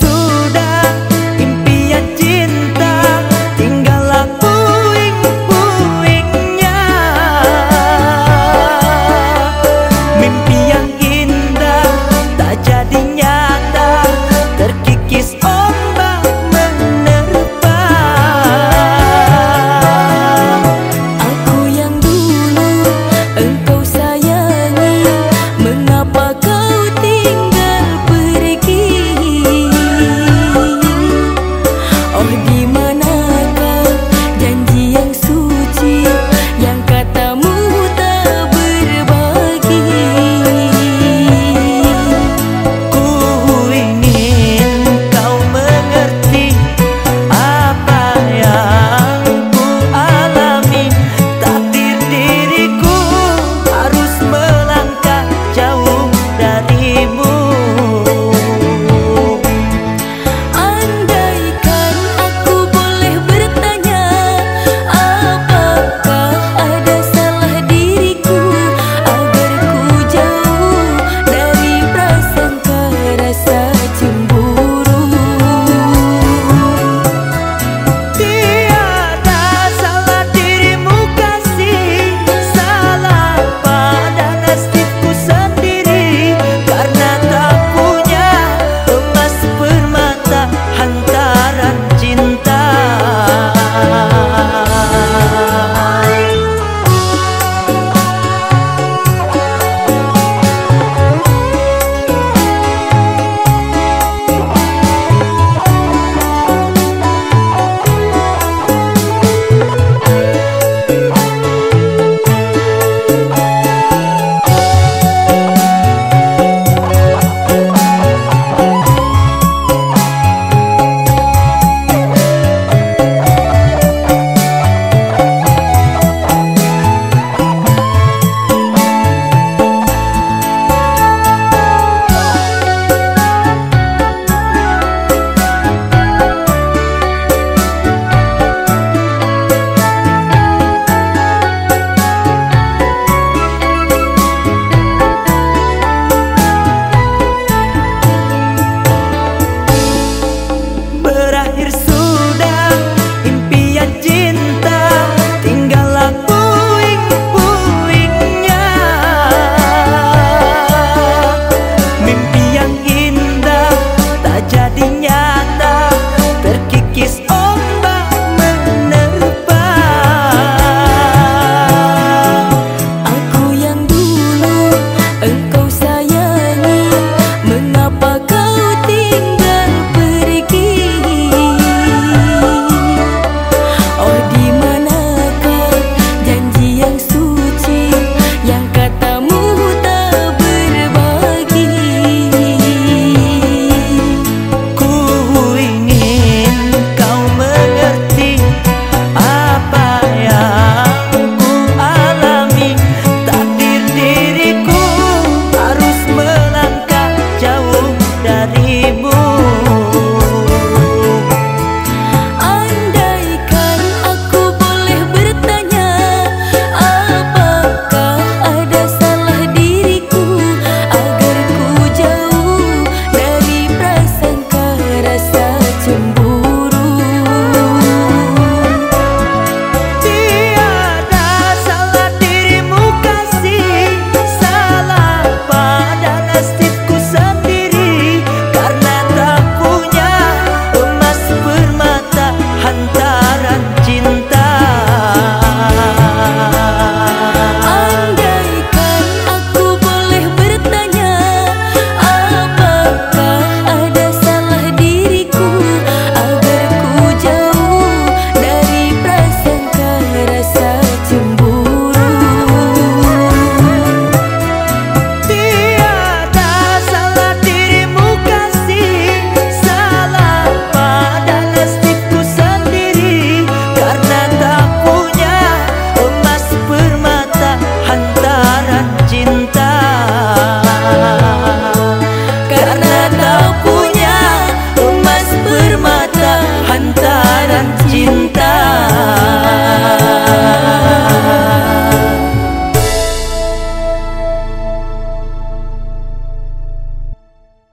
sudah impian cinta